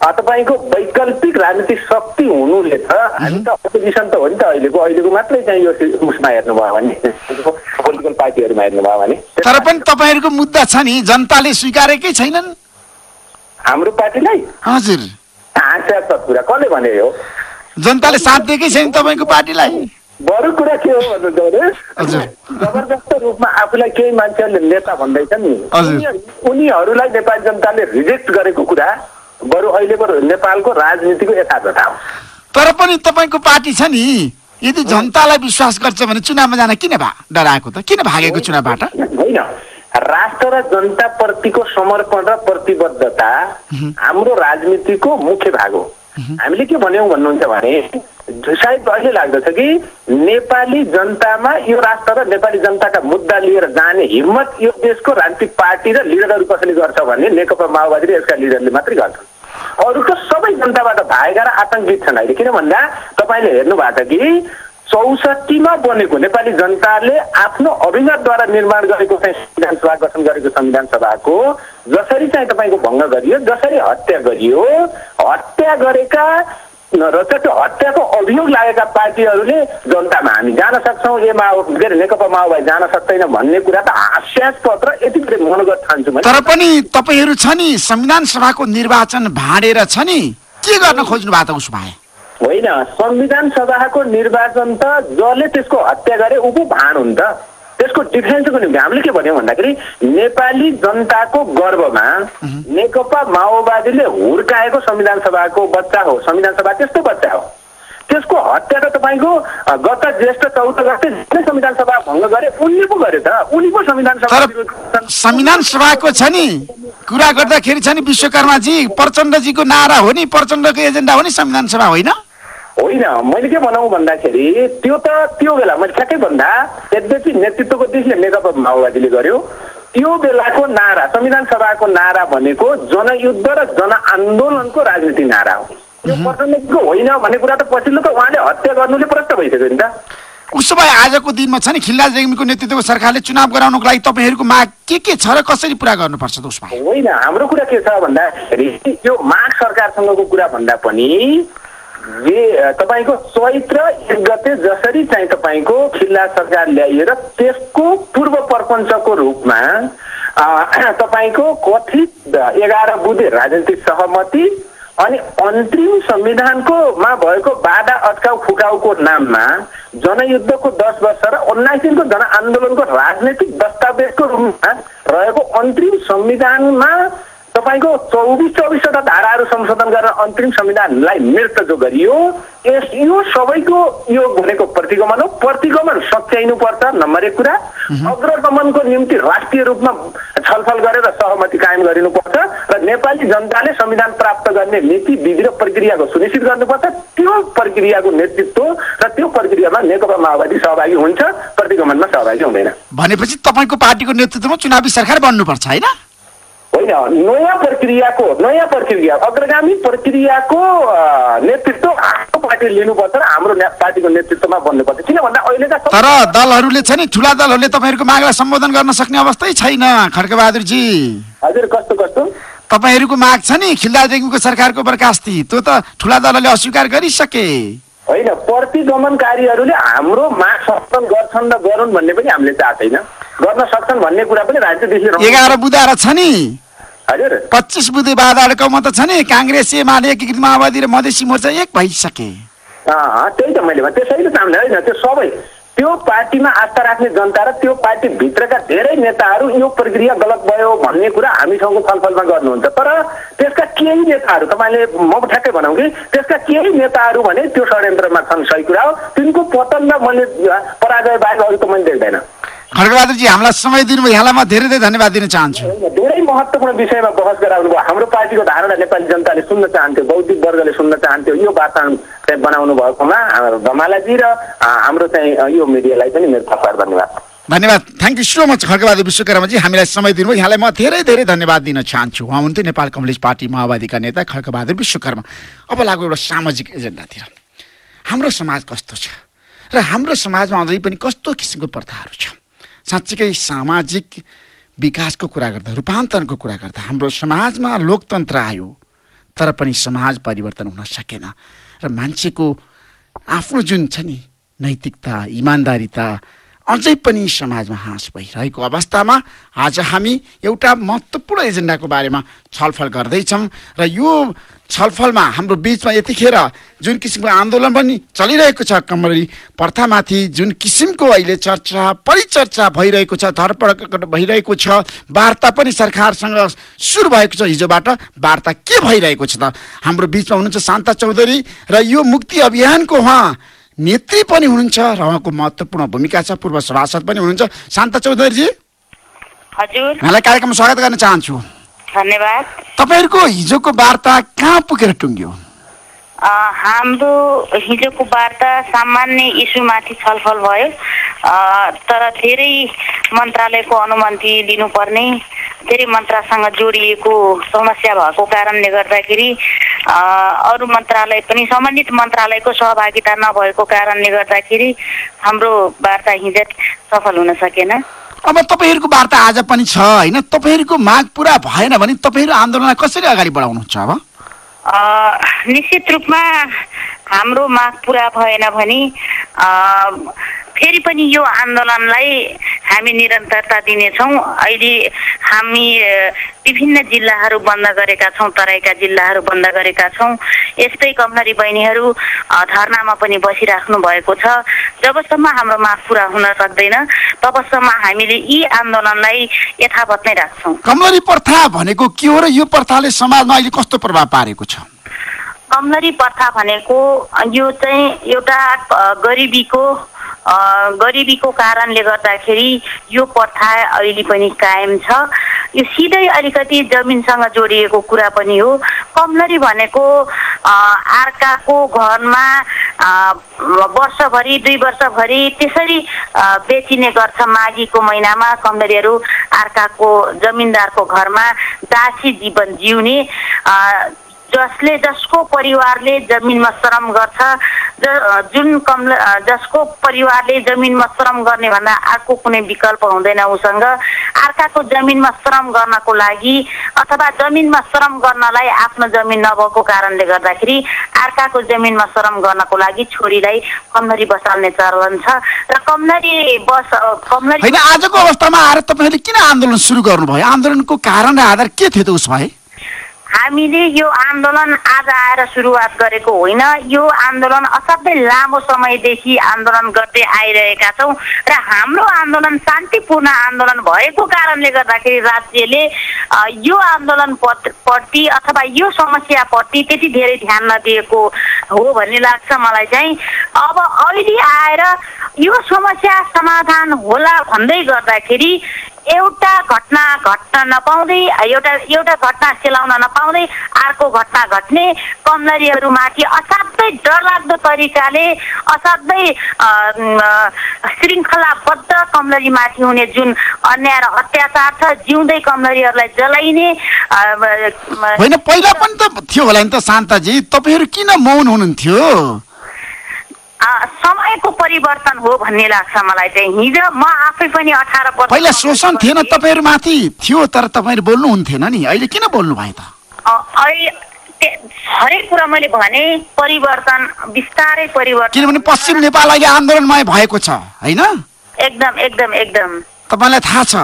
तपाईँको वैकल्पिक राजनीतिक शक्ति हुनुले त हामी त अपोजिसन त हो नि त अहिलेको अहिलेको मात्रै चाहिँ यो उसमा हेर्नुभयो भने पोलिटिकल पार्टीहरूमा हेर्नुभयो भने। तर पनि तपाईँहरूको मुद्दा छ नि जनताले स्वीकारेकै छैनन्। हाम्रो पार्टीलाई? हजुर। कुरा कसले भने हो जनताले साथ दिएकै छैन तपाईँको पार्टीलाई। बरु कुरा के हो भन्नुहुन्छ भने हजुर। जबरजस्त रूपमा आफूलाई केही मान्छेहरूले नेता भन्दैछन् नि। उनीहरूलाई नेपाली जनताले रिजेक्ट गरेको कुरा बरु अहिलेको नेपालको राजनीतिको यथार्थता हो तर पनि तपाईँको पार्टी छ नि। यदि जनतालाई विश्वास गर्छ भने चुनावमा जान किन भा डराएको त? किन भागेको चुनावबाट? होइन। राष्ट्र र जनताप्रतिको समर्पण र प्रतिबद्धता हाम्रो राजनीतिको मुख्य भाग हो। हामीले के भन्यौँ भन्नुहुन्छ भने सायद अहिले लाग्दछ कि नेपाली जनतामा यो राष्ट्र र नेपाली जनताका मुद्दा लिएर जाने हिम्मत यो देशको राजनीतिक पार्टी र लिडरहरू कसैले गर्छ भने नेकपा माओवादी र यसका लिडरले मात्रै गर्छन्। अरूको सबै जनताबाट भागेका र आतङ्कित छन् अहिले। किन भन्दा तपाईँले हेर्नु भएको छ कि चौसठीमा बनेको नेपाली जनताले आफ्नो अभिमतद्वारा निर्माण गरेको चाहिँ संविधान सभा गठन गरेको संविधान सभाको जसरी चाहिँ तपाईँको भङ्ग गरियो जसरी हत्या गरियो हत्या गरेका र त्यो हत्याको अभियोग लागेका पार्टीहरूले जनतामा हामी जान सक्छौँ ए माओ के अरे नेकपा माओवादी जान सक्दैन भन्ने कुरा त हास्यास्पद र यति धेरै मनोगत ठान्छु तर पनि तपाईँहरू छ नि संविधान सभाको निर्वाचन भाँडेर छ नि के गर्न खोज्नु भएको उसो भए? होइन संविधान सभाको निर्वाचन त जसले त्यसको हत्या गरे ऊ पो भाँड हुन् त्यसको डिफेन्सको निम्ति। हामीले के भन्यौँ भन्दाखेरि नेपाली जनताको गर्वमा नेकपा माओवादीले हुर्काएको संविधान सभाको बच्चा हो। संविधान सभा त्यस्तो बच्चा हो। त्यसको हत्या त तपाईँको गत ज्येष्ठ चौध गते जुनै संविधान सभा भङ्ग गरे उनले पो गरे त। उनी पो संविधान सभा संविधान सभाको छ नि कुरा गर्दाखेरि छ नि विश्वकर्माजी प्रचण्डजीको नारा हो नि प्रचण्डको एजेन्डा हो नि संविधान सभा होइन? होइन मैले के भनौँ भन्दाखेरि त्यो त त्यो बेला मैले ठ्याक्कै भन्दा यद्यपि नेतृत्वको दिशले नेकपा माओवादीले गर्यो। त्यो बेलाको नारा संविधान सभाको नारा भनेको जनयुद्ध र जनआन्दोलनको राजनीति नारा हो। त्यो प्रचण्डको होइन भन्ने कुरा त पछिल्लो त उहाँले हत्या गर्नुले प्रष्ट भइसक्यो नि त। उसो भए आजको दिनमा छ नि खिलराज रेग्मीको नेतृत्वको सरकारले चुनाव गराउनको लागि तपाईँहरूको माग के के छ र कसरी पुरा गर्नुपर्छ त उसो भए होइन हाम्रो कुरा के छ भन्दाखेरि यो माग सरकारसँगको कुरा भन्दा पनि जे तपाईँको चैत्र एक गते जसरी चाहिँ तपाईँको खिल्ला सरकार ल्याइएर त्यसको पूर्व प्रपञ्चको रूपमा तपाईँको कथित एघार बुधे राजनीतिक सहमति अनि अन्तिम संविधानको मा भएको बाधा अट्काउ फुकाउको नाममा जनयुद्धको दस वर्ष र उन्नाइस दिनको जनआन्दोलनको राजनैतिक दस्तावेजको रूपमा रहेको अन्तिम संविधानमा तपाईँको चौबिस चौबिसवटा धाराहरू संशोधन गरेर अन्तिम संविधानलाई मृत जो गरियो यस यो सबैको यो भनेको प्रतिगमन हो। प्रतिगमन सच्याइनु पर्छ नम्बर एक कुरा। अग्रगमनको निम्ति राष्ट्रिय रूपमा छलफल गरेर सहमति कायम गरिनुपर्छ र नेपाली जनताले संविधान प्राप्त गर्ने नीति विधि र प्रक्रियाको सुनिश्चित गर्नुपर्छ। त्यो प्रक्रियाको नेतृत्व र त्यो प्रक्रियामा नेकपा माओवादी सहभागी हुन्छ प्रतिगमनमा सहभागी हुँदैन। भनेपछि तपाईँको पार्टीको नेतृत्वमा चुनावी सरकार बन्नुपर्छ होइन? होइन नयाँ प्रक्रियाको नयाँ प्रक्रिया अग्रगामी प्रक्रियाको नेतृत्व हाम्रो पार्टीले लिनुपर्छ र हाम्रो पार्टीको नेतृत्वमा बन्नुपर्छ किन भन्दा अहिलेका तर दलहरूले छ नि ठुला दलहरूले तपाईँहरूको मागलाई सम्बोधन गर्न सक्ने अवस्थै छैन खड्कबहादुरजी हजुर कस्तो कस्तो तपाईँहरूको माग छ नि रेग्मीको सरकारको बर्खास्ती त्यो त ठुला दलले अस्वीकार गरिसके होइन प्रतिगमनकारीहरूले हाम्रो माग सम्पादन गर्छन् र गरून् भन्ने पनि हामीले चाह छैन गर्न सक्छन् भन्ने कुरा पनि दृष्टिले एघार बुधाएर छ नि। हजुर। पच्चिस बुधे बाधा अड्काउमा त छ नि काङ्ग्रेस एमाले एकीकृत माओवादी र मधेसी मोर्चा एक भइसके। त्यही त मैले भने त्यसैले हामीले होइन त्यो सबै। त्यो पार्टीमा आस्था राख्ने जनता र त्यो पार्टीभित्रका धेरै नेताहरू यो प्रक्रिया गलत भयो भन्ने कुरा हामीसँगको छलफलमा गर्नुहुन्छ। तर त्यसका केही नेताहरू तपाईँले म ठ्याक्कै भनौँ कि त्यसका केही नेताहरू भने त्यो षड्यन्त्रमा छन् सही कुरा हो। तिनको पतन र मैले पराजय बाहेक अरू त मैले देख्दैन। खड्गबहादुरजी हामीलाई समय दिनुभयो यहाँलाई म धेरै धेरै धन्यवाद दिन चाहन्छु। धेरै महत्त्वपूर्ण विषयमा बहस गराउनु भयो हाम्रो पार्टीको धारणा नेपाली जनताले सुन्न चाहन्थ्यो बौद्धिक वर्गले सुन्न चाहन्थ्यो। यो वातावरण चाहिँ बनाउनु भएकोमा धमालाजी र हाम्रो चाहिँ यो मिडियालाई पनि मेरो थप्पड धन्यवाद। धन्यवाद। Thank you so much Khadgabahadur विश्वकर्माजी। हामीलाई समय दिनुभयो। यहाँलाई म धेरै धेरै धन्यवाद दिन चाहन्छु। उहाँ हुन्थ्यो नेपाल कम्युनिस्ट पार्टी माओवादीका नेता खड्गबहादुर विश्वकर्मा। अब लागु एउटा सामाजिक एजेन्डातिर। हाम्रो समाज कस्तो छ? र हाम्रो समाजमा अझै पनि कस्तो किसिमको प्रथाहरू छ? साँच्चीकै सामाजिक विकासको कुरा गर्दा रूपान्तरणको कुरा गर्दा हाम्रो समाजमा लोकतन्त्र आयो तर पनि समाज परिवर्तन हुन सकेन। र मान्छेको आफ्नो जुन छ नि नैतिकता इमान्दारिता अझै पनि समाजमा हाँस भइरहेको अवस्थामा आज हामी एउटा महत्त्वपूर्ण एजेन्डाको बारेमा छलफल गर्दैछौँ र यो छलफलमा हाम्रो बिचमा यतिखेर जुन किसिमको आन्दोलन पनि चलिरहेको छ कमरी प्रथामाथि जुन किसिमको अहिले चर्चा परिचर्चा भइरहेको छ धरपड भइरहेको छ वार्ता पनि सरकारसँग सुरु भएको छ हिजोबाट वार्ता के भइरहेको छ त? हाम्रो बिचमा हुनुहुन्छ शान्ता चौधरी र यो मुक्ति अभियानको उहाँ नेत्री पनि हुनुहुन्छ र उहाँको महत्त्वपूर्ण भूमिका छ पूर्व सभासद पनि हुनुहुन्छ। शान्ता चौधरीजी। हजुर। यहाँलाई कार्यक्रममा स्वागत गर्न चाहन्छु। धन्यवाद। तपाईँहरूको हिजोको वार्ता कहाँ पुगेर टुङ्ग्यो? हाम्रो हिजोको वार्ता सामान्य इस्युमाथि छलफल भयो। तर धेरै मन्त्रालयको अनुमति लिनुपर्ने धेरै मन्त्रासँग जोडिएको समस्या भएको कारणले गर्दाखेरि अरू मन्त्रालय पनि सम्बन्धित मन्त्रालयको सहभागिता नभएको कारणले गर्दाखेरि हाम्रो वार्ता हिजो सफल हुन सकेन। अब तपाईँहरूको वार्ता आज पनि छ होइन? तपाईँहरूको माग पुरा भएन भने तपाईँहरू आन्दोलनलाई कसरी अगाडि बढाउनुहुन्छ अब? निश्चित रूपमा हाम्रो माग पुरा भएन भने फेरि पनि यो आन्दोलनलाई हामी निरन्तरता दिनेछौँ। अहिले हामी विभिन्न जिल्लाहरू बन्द गरेका छौँ तराईका जिल्लाहरू बन्द गरेका छौँ। यस्तै कमलरी बहिनीहरू धर्नामा पनि बसिराख्नु भएको छ। जबसम्म हाम्रो माग पुरा हुन सक्दैन तबसम्म हामीले यी आन्दोलनलाई यथावत नै राख्छौँ। कमलरी प्रथा भनेको के हो र यो प्रथाले समाजमा अहिले कस्तो प्रभाव पारेको छ? कमलरी प्रथा भनेको यो चाहिँ एउटा गरिबीको गरिबीको कारणले गर्दाखेरि यो प्रथा अहिले पनि कायम छ। यो सिधै अलिकति जमिनसँग जोडिएको कुरा पनि हो। कमलरी भनेको अर्काको घरमा वर्षभरि दुई वर्षभरि त्यसरी बेचिने गर्छ माघीको महिनामा कमलरीहरू अर्काको जमिनदारको घरमा दासी जीवन जिउने। जसले जसको परिवारले जमिनमा श्रम गर्छ ज- जुन कम जसको परिवारले जमिनमा श्रम गर्ने भन्दा अर्को कुनै विकल्प हुँदैन उसँग। अर्काको जमिनमा श्रम गर्नको लागि अथवा जमिनमा श्रम गर्नलाई आफ्नो जमिन नभएको कारणले गर्दाखेरि अर्काको जमिनमा श्रम गर्नको लागि छोरीलाई कमलरी बसाल्ने चलन छ। र कमलरी बस कमलरी आजको अवस्थामा आएर तपाईँहरूले किन आन्दोलन सुरु गर्नुभयो? आन्दोलनको कारण र आधार के थियो त उस भए हामीले यो आन्दोलन आज आएर सुरुवात गरेको होइन। यो आन्दोलन असाध्यै लामो समयदेखि आन्दोलन गर्दै आइरहेका छौँ र हाम्रो आन्दोलन शान्तिपूर्ण आन्दोलन भएको कारणले गर्दाखेरि राज्यले यो आन्दोलन प्रति अथवा यो समस्याप्रति त्यति धेरै ध्यान नदिएको हो भन्ने लाग्छ मलाई चाहिँ। अब अहिले आएर यो समस्या समाधान होला भन्दै गर्दाखेरि एउटा घटना घट्न नपाउँदै एउटा एउटा घटना सेलाउन नपाउँदै अर्को घटना घट्ने कमलरीहरूमाथि असाध्यै डरलाग्दो तरिकाले असाध्यै श्रृङ्खलाबद्ध कमलरीमाथि हुने जुन अन्याय र अत्याचार छ जिउँदै कमलरीहरूलाई जलाइने होइन पहिला पनि त थियो होला नि त शान्ताजी। तपाईँहरू किन मौन हुनुहुन्थ्यो? समयको परिवर्तन हो भन्ने लाग्छ मलाई चाहिँ। हिजो म आफै पनि अठार वर्ष पहिला शोषण थिएन तपाईँहरूमाथि। थियो तर तपाईँहरू बोल्नुहुन्थेन नि। अहिले किन बोल्नु भयो ते- हरेक कुरा मैले भने परिवर्तन बिस्तारै परिवर्तन। किनभने पश्चिम नेपाल अहिले आन्दोलनमय भएको छ होइन? एकदम एकदम एकदम। तपाईँलाई थाहा छ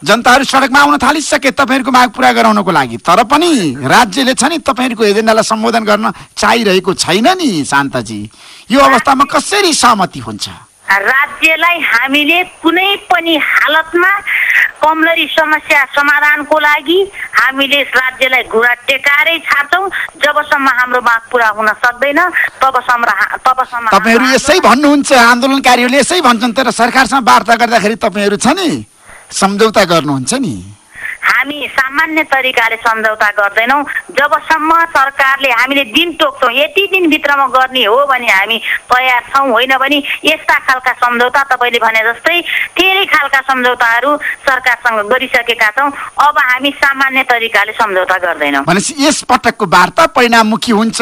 जनताहरू सडकमा आउन थालिसके तपाईँहरूको माग पुरा गराउनको लागि। तर पनि राज्यले छ नि तपाईँहरूको एजेन्डालाई सम्बोधन गर्न चाहिरहेको छैन नि शान्ताजी। यो अवस्थामा कसरी सहमति हुन्छ? राज्यलाई हामीले कुनै पनि हालतमा कमलरी समस्या समाधानको लागि हामीले राज्यलाई घुरा टेकाएरै छाड्छौँ। जबसम्म हाम्रो माग पुरा हुन सक्दैन तबसम्म तबसम्म तपाईँहरू यसै भन्नुहुन्छ आन्दोलनकारीहरूले यसै भन्छन् तर सरकारसँग वार्ता गर्दाखेरि तपाईँहरू छ नि। सम्झौता गर्नुहुन्छ नि? हामी सामान्य तरिकाले सम्झौता गर्दैनौँ। जबसम्म सरकारले हामीले दिन तोक्छौँ यति दिनभित्रमा गर्ने हो भने हामी तयार छौँ होइन भने यस्ता खालका सम्झौता तपाईँले भने जस्तै धेरै खालका सम्झौताहरू सरकारसँग गरिसकेका छौँ। अब हामी सामान्य तरिकाले सम्झौता गर्दैनौँ। भनेपछि यस पटकको वार्ता परिणाममुखी हुन्छ।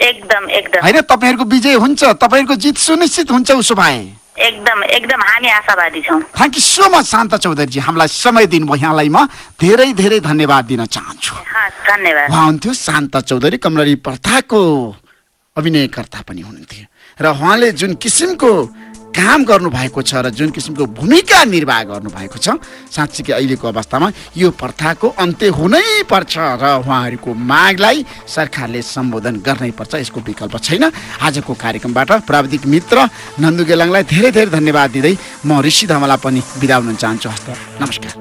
एकदम एकदम। होइन तपाईँहरूको विजय हुन्छ तपाईँहरूको जित सुनिश्चित हुन्छ उसो भए। एकदम एकदम हामी आशावादी छौँ। थ्याङ्क यू सो मच शान्त चौधरीजी। हामीलाई समय दिनुभयो। यहाँलाई म धेरै धेरै धन्यवाद दिन चाहन्छु। धन्यवाद। उहाँ हुन्थ्यो शान्त चौधरी कमलरी प्रथाको अभिनयकर्ता पनि हुनुहुन्थ्यो। र उहाँले जुन किसिमको काम गर्नुभएको छ र जुन किसिमको भूमिका निर्वाह गर्नुभएको छ साँच्चीकै अहिलेको अवस्थामा यो प्रथाको अन्त्य हुनै पर्छ र उहाँहरूको मागलाई सरकारले सम्बोधन गर्नै पर्छ यसको विकल्प छैन। आजको कार्यक्रमबाट प्राविधिक मित्र नन्दु गेलाङलाई धेरै धेरै धन्यवाद दिँदै म ऋषि धमला पनि बिदा हुन चाहन्छु हस्त। नमस्कार।